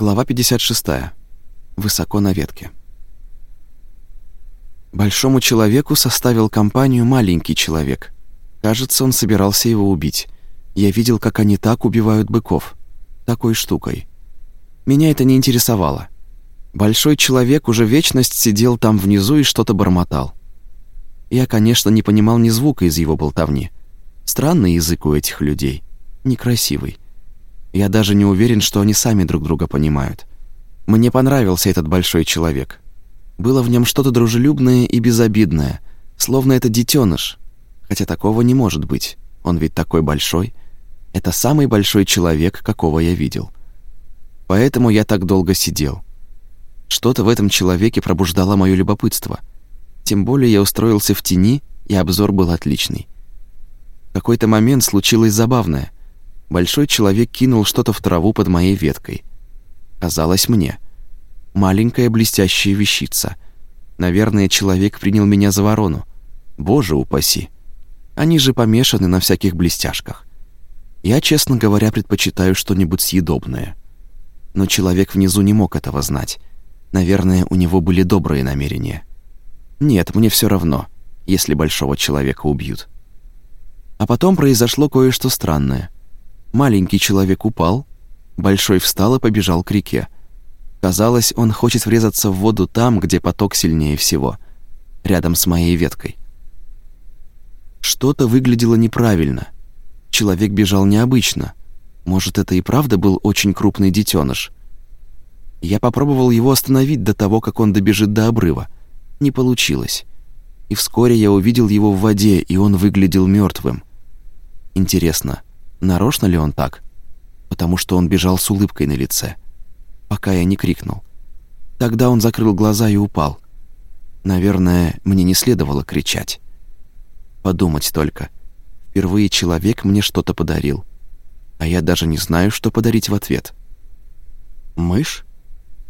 Глава 56. Высоко на ветке. Большому человеку составил компанию маленький человек. Кажется, он собирался его убить. Я видел, как они так убивают быков. Такой штукой. Меня это не интересовало. Большой человек уже вечность сидел там внизу и что-то бормотал. Я, конечно, не понимал ни звука из его болтовни. Странный язык у этих людей. Некрасивый. Я даже не уверен, что они сами друг друга понимают. Мне понравился этот большой человек. Было в нем что-то дружелюбное и безобидное, словно это детеныш. Хотя такого не может быть. Он ведь такой большой. Это самый большой человек, какого я видел. Поэтому я так долго сидел. Что-то в этом человеке пробуждало мое любопытство. Тем более я устроился в тени, и обзор был отличный. В какой-то момент случилось забавное. Большой человек кинул что-то в траву под моей веткой. Казалось мне. Маленькая блестящая вещица. Наверное, человек принял меня за ворону. Боже упаси. Они же помешаны на всяких блестяшках. Я, честно говоря, предпочитаю что-нибудь съедобное. Но человек внизу не мог этого знать. Наверное, у него были добрые намерения. Нет, мне все равно, если большого человека убьют. А потом произошло кое-что странное. Маленький человек упал, большой встал и побежал к реке. Казалось, он хочет врезаться в воду там, где поток сильнее всего, рядом с моей веткой. Что-то выглядело неправильно. Человек бежал необычно. Может, это и правда был очень крупный детеныш. Я попробовал его остановить до того, как он добежит до обрыва. Не получилось. И вскоре я увидел его в воде, и он выглядел мертвым. Интересно, Нарочно ли он так? Потому что он бежал с улыбкой на лице, пока я не крикнул. Тогда он закрыл глаза и упал. Наверное, мне не следовало кричать. Подумать только. Впервые человек мне что-то подарил, а я даже не знаю, что подарить в ответ. Мышь?